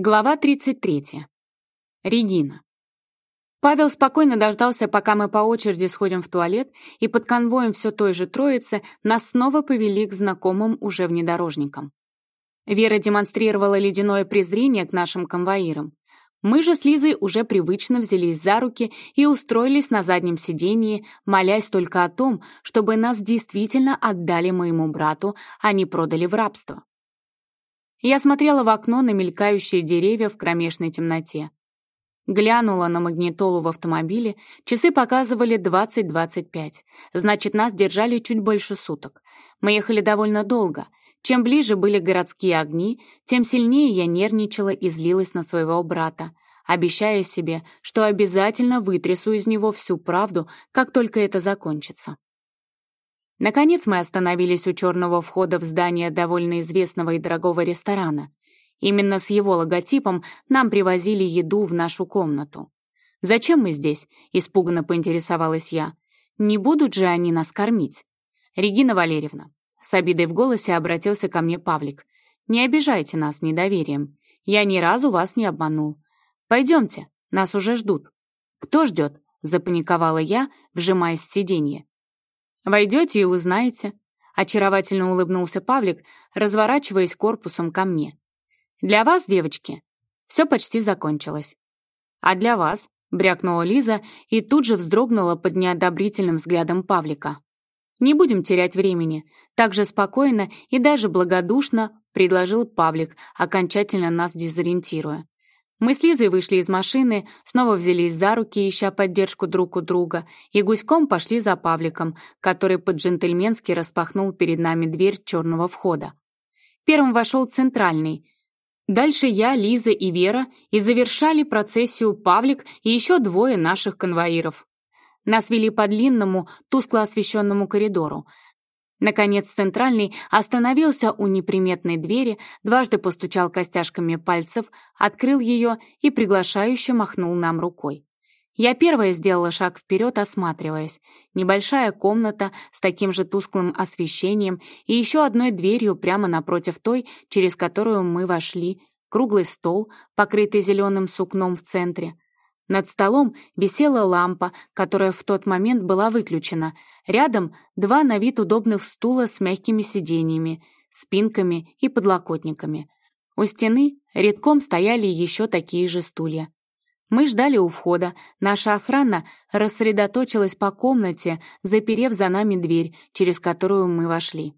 Глава 33. Регина. Павел спокойно дождался, пока мы по очереди сходим в туалет, и под конвоем все той же троицы нас снова повели к знакомым уже внедорожникам. Вера демонстрировала ледяное презрение к нашим конвоирам. Мы же с Лизой уже привычно взялись за руки и устроились на заднем сидении, молясь только о том, чтобы нас действительно отдали моему брату, а не продали в рабство. Я смотрела в окно на мелькающие деревья в кромешной темноте. Глянула на магнитолу в автомобиле, часы показывали 20-25, значит, нас держали чуть больше суток. Мы ехали довольно долго. Чем ближе были городские огни, тем сильнее я нервничала и злилась на своего брата, обещая себе, что обязательно вытрясу из него всю правду, как только это закончится. Наконец мы остановились у черного входа в здание довольно известного и дорогого ресторана. Именно с его логотипом нам привозили еду в нашу комнату. «Зачем мы здесь?» — испуганно поинтересовалась я. «Не будут же они нас кормить?» «Регина Валерьевна», — с обидой в голосе обратился ко мне Павлик, «не обижайте нас недоверием. Я ни разу вас не обманул. Пойдемте, нас уже ждут». «Кто ждет?» — запаниковала я, вжимаясь в сиденье. Войдете и узнаете», — очаровательно улыбнулся Павлик, разворачиваясь корпусом ко мне. «Для вас, девочки, все почти закончилось». «А для вас?» — брякнула Лиза и тут же вздрогнула под неодобрительным взглядом Павлика. «Не будем терять времени», — так же спокойно и даже благодушно предложил Павлик, окончательно нас дезориентируя. Мы с Лизой вышли из машины, снова взялись за руки, ища поддержку друг у друга, и гуськом пошли за Павликом, который по-джентльменски распахнул перед нами дверь черного входа. Первым вошел центральный. Дальше я, Лиза и Вера и завершали процессию Павлик и еще двое наших конвоиров. Нас вели по длинному, тускло освещенному коридору — Наконец центральный остановился у неприметной двери, дважды постучал костяшками пальцев, открыл ее и приглашающе махнул нам рукой. Я первая сделала шаг вперед, осматриваясь. Небольшая комната с таким же тусклым освещением и еще одной дверью прямо напротив той, через которую мы вошли, круглый стол, покрытый зеленым сукном в центре. Над столом висела лампа, которая в тот момент была выключена — Рядом два на вид удобных стула с мягкими сиденьями, спинками и подлокотниками. У стены редком стояли еще такие же стулья. Мы ждали у входа. Наша охрана рассредоточилась по комнате, заперев за нами дверь, через которую мы вошли.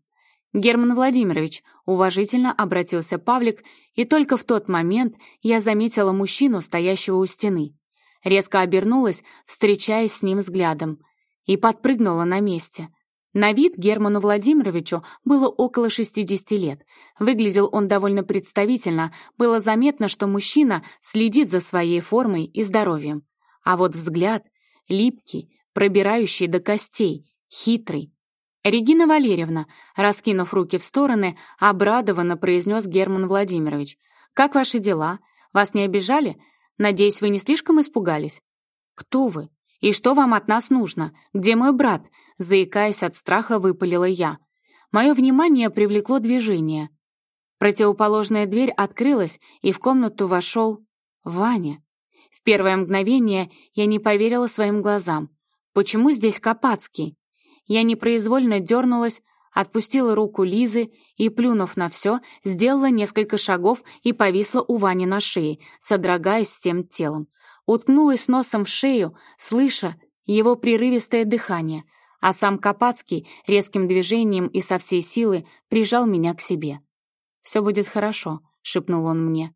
«Герман Владимирович», — уважительно обратился Павлик, и только в тот момент я заметила мужчину, стоящего у стены. Резко обернулась, встречаясь с ним взглядом и подпрыгнула на месте. На вид Герману Владимировичу было около 60 лет. Выглядел он довольно представительно, было заметно, что мужчина следит за своей формой и здоровьем. А вот взгляд липкий, пробирающий до костей, хитрый. «Регина Валерьевна», раскинув руки в стороны, обрадованно произнес Герман Владимирович. «Как ваши дела? Вас не обижали? Надеюсь, вы не слишком испугались?» «Кто вы?» «И что вам от нас нужно? Где мой брат?» Заикаясь от страха, выпалила я. Мое внимание привлекло движение. Противоположная дверь открылась, и в комнату вошел Ваня. В первое мгновение я не поверила своим глазам. Почему здесь Капацкий? Я непроизвольно дернулась, отпустила руку Лизы и, плюнув на все, сделала несколько шагов и повисла у Вани на шее, содрогаясь всем телом уткнулась носом в шею, слыша его прерывистое дыхание, а сам Капацкий резким движением и со всей силы прижал меня к себе. «Все будет хорошо», — шепнул он мне.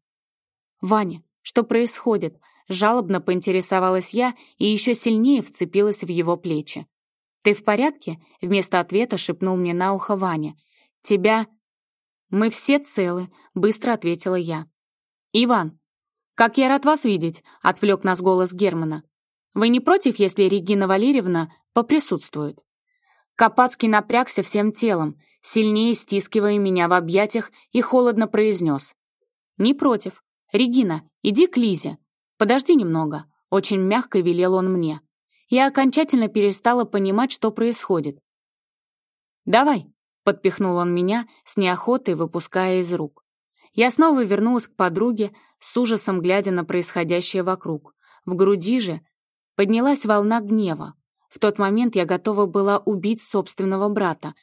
«Ваня, что происходит?» Жалобно поинтересовалась я и еще сильнее вцепилась в его плечи. «Ты в порядке?» — вместо ответа шепнул мне на ухо Ваня. «Тебя...» «Мы все целы», — быстро ответила я. «Иван, «Как я рад вас видеть», — отвлек нас голос Германа. «Вы не против, если Регина Валерьевна поприсутствует?» Капацкий напрягся всем телом, сильнее стискивая меня в объятиях и холодно произнес. «Не против. Регина, иди к Лизе. Подожди немного», — очень мягко велел он мне. Я окончательно перестала понимать, что происходит. «Давай», — подпихнул он меня, с неохотой выпуская из рук. Я снова вернулась к подруге, с ужасом глядя на происходящее вокруг. В груди же поднялась волна гнева. В тот момент я готова была убить собственного брата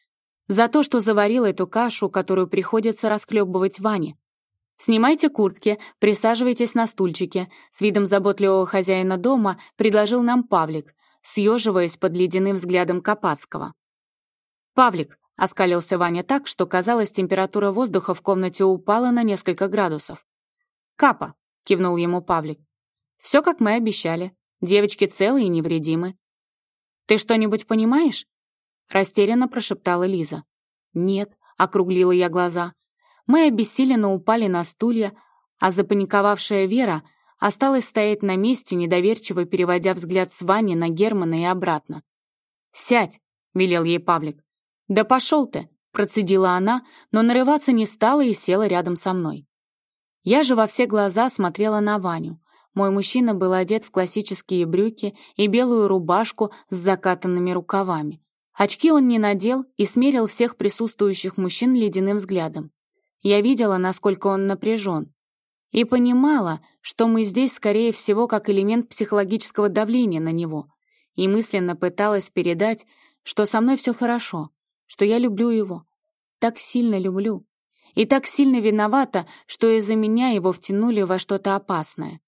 за то, что заварила эту кашу, которую приходится расхлебывать Ване. «Снимайте куртки, присаживайтесь на стульчики», с видом заботливого хозяина дома предложил нам Павлик, съеживаясь под ледяным взглядом Капацкого. «Павлик», — оскалился Ваня так, что, казалось, температура воздуха в комнате упала на несколько градусов. «Капа», — кивнул ему Павлик. «Все, как мы обещали. Девочки целы и невредимы». «Ты что-нибудь понимаешь?» Растерянно прошептала Лиза. «Нет», — округлила я глаза. Мы обессиленно упали на стулья, а запаниковавшая Вера осталась стоять на месте, недоверчиво переводя взгляд с Вани на Германа и обратно. «Сядь», — велел ей Павлик. «Да пошел ты», — процедила она, но нарываться не стала и села рядом со мной. Я же во все глаза смотрела на Ваню. Мой мужчина был одет в классические брюки и белую рубашку с закатанными рукавами. Очки он не надел и смерил всех присутствующих мужчин ледяным взглядом. Я видела, насколько он напряжен. И понимала, что мы здесь, скорее всего, как элемент психологического давления на него. И мысленно пыталась передать, что со мной все хорошо, что я люблю его. Так сильно люблю. И так сильно виновата, что из-за меня его втянули во что-то опасное.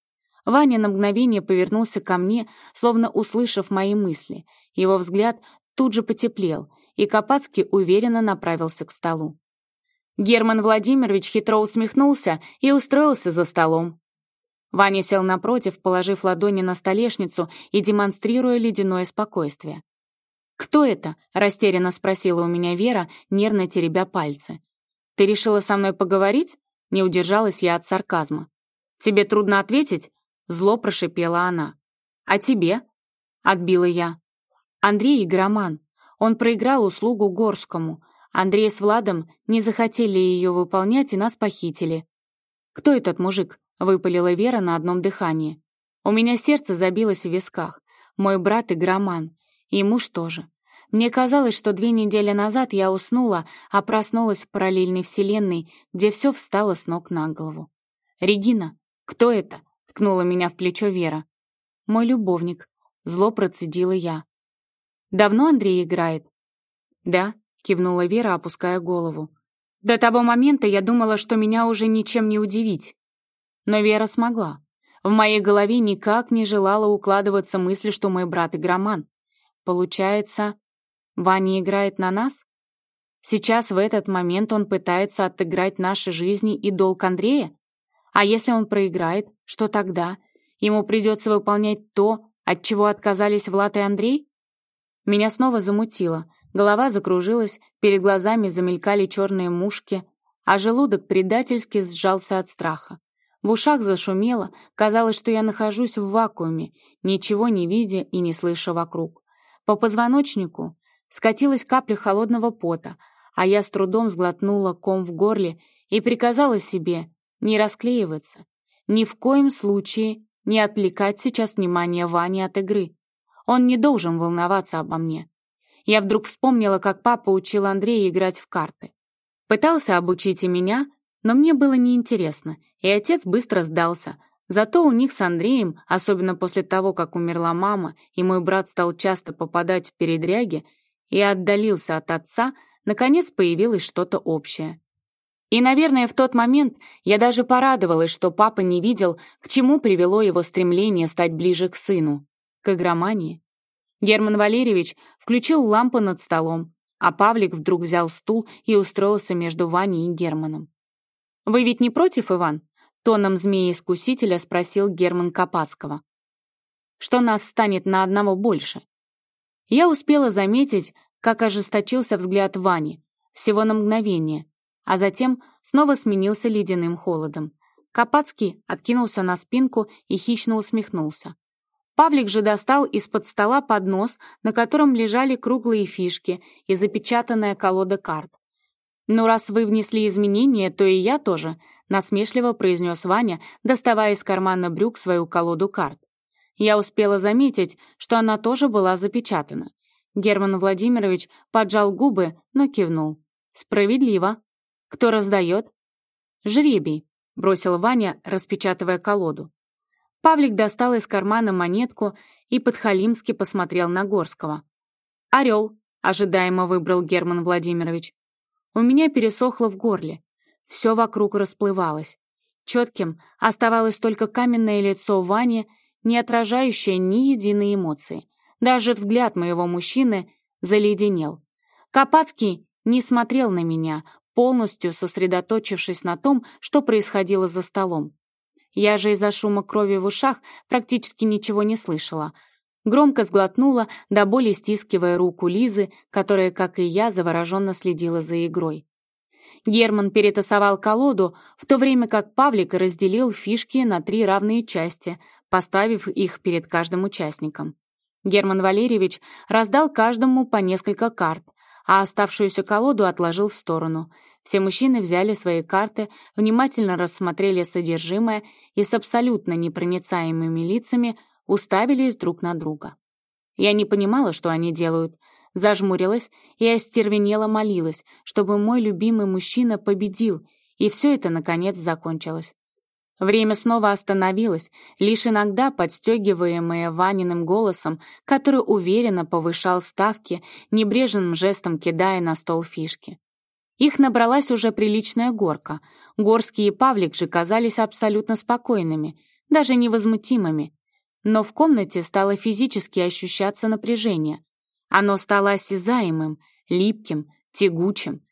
Ваня на мгновение повернулся ко мне, словно услышав мои мысли. Его взгляд тут же потеплел, и Капацкий уверенно направился к столу. Герман Владимирович хитро усмехнулся и устроился за столом. Ваня сел напротив, положив ладони на столешницу и демонстрируя ледяное спокойствие. «Кто это?» — растерянно спросила у меня Вера, нервно теребя пальцы. «Ты решила со мной поговорить?» — не удержалась я от сарказма. «Тебе трудно ответить?» — зло прошипела она. «А тебе?» — отбила я. Андрей игроман. Он проиграл услугу Горскому. Андрей с Владом не захотели ее выполнять и нас похитили. «Кто этот мужик?» — выпалила Вера на одном дыхании. У меня сердце забилось в висках. Мой брат игроман. И муж тоже. Мне казалось, что две недели назад я уснула, а проснулась в параллельной вселенной, где все встало с ног на голову. «Регина, кто это?» — ткнула меня в плечо Вера. «Мой любовник», — зло процедила я. Давно Андрей играет?» «Да», — кивнула Вера, опуская голову. «До того момента я думала, что меня уже ничем не удивить. Но Вера смогла. В моей голове никак не желала укладываться мысль, что мой брат игроман. Получается, Ваня играет на нас? Сейчас, в этот момент, он пытается отыграть наши жизни и долг Андрея? А если он проиграет, что тогда? Ему придется выполнять то, от чего отказались Влад и Андрей? Меня снова замутило, голова закружилась, перед глазами замелькали черные мушки, а желудок предательски сжался от страха. В ушах зашумело, казалось, что я нахожусь в вакууме, ничего не видя и не слыша вокруг. По позвоночнику скатилась капля холодного пота, а я с трудом сглотнула ком в горле и приказала себе не расклеиваться, ни в коем случае не отвлекать сейчас внимание Вани от игры. Он не должен волноваться обо мне. Я вдруг вспомнила, как папа учил Андрея играть в карты. Пытался обучить и меня, но мне было неинтересно, и отец быстро сдался. Зато у них с Андреем, особенно после того, как умерла мама, и мой брат стал часто попадать в передряги и отдалился от отца, наконец появилось что-то общее. И, наверное, в тот момент я даже порадовалась, что папа не видел, к чему привело его стремление стать ближе к сыну к игромании. Герман Валерьевич включил лампу над столом, а Павлик вдруг взял стул и устроился между Ваней и Германом. «Вы ведь не против, Иван?» — тоном змеи-искусителя спросил Герман Капацкого. «Что нас станет на одного больше?» Я успела заметить, как ожесточился взгляд Вани, всего на мгновение, а затем снова сменился ледяным холодом. Капацкий откинулся на спинку и хищно усмехнулся. Павлик же достал из-под стола поднос, на котором лежали круглые фишки и запечатанная колода карт. «Ну, раз вы внесли изменения, то и я тоже», — насмешливо произнес Ваня, доставая из кармана брюк свою колоду карт. Я успела заметить, что она тоже была запечатана. Герман Владимирович поджал губы, но кивнул. «Справедливо. Кто раздает?» «Жребий», — бросил Ваня, распечатывая колоду. Павлик достал из кармана монетку и подхалимски посмотрел на Горского. «Орел», — ожидаемо выбрал Герман Владимирович. У меня пересохло в горле. Все вокруг расплывалось. Четким оставалось только каменное лицо Вани, не отражающее ни единой эмоции. Даже взгляд моего мужчины заледенел. Капацкий не смотрел на меня, полностью сосредоточившись на том, что происходило за столом. Я же из-за шума крови в ушах практически ничего не слышала. Громко сглотнула, до боли стискивая руку Лизы, которая, как и я, завороженно следила за игрой. Герман перетасовал колоду, в то время как Павлик разделил фишки на три равные части, поставив их перед каждым участником. Герман Валерьевич раздал каждому по несколько карт, а оставшуюся колоду отложил в сторону — все мужчины взяли свои карты, внимательно рассмотрели содержимое и с абсолютно непроницаемыми лицами уставились друг на друга. Я не понимала, что они делают, зажмурилась и остервенело молилась, чтобы мой любимый мужчина победил, и все это, наконец, закончилось. Время снова остановилось, лишь иногда подстегиваемое Ваниным голосом, который уверенно повышал ставки, небрежным жестом кидая на стол фишки. Их набралась уже приличная горка. Горский и Павлик же казались абсолютно спокойными, даже невозмутимыми. Но в комнате стало физически ощущаться напряжение. Оно стало осязаемым, липким, тягучим.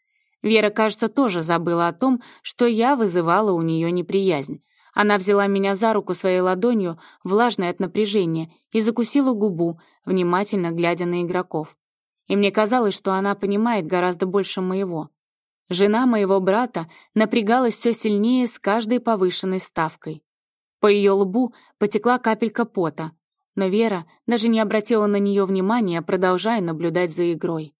Вера, кажется, тоже забыла о том, что я вызывала у нее неприязнь. Она взяла меня за руку своей ладонью, влажной от напряжения, и закусила губу, внимательно глядя на игроков. И мне казалось, что она понимает гораздо больше моего. Жена моего брата напрягалась все сильнее с каждой повышенной ставкой. По ее лбу потекла капелька пота, но Вера даже не обратила на нее внимания, продолжая наблюдать за игрой.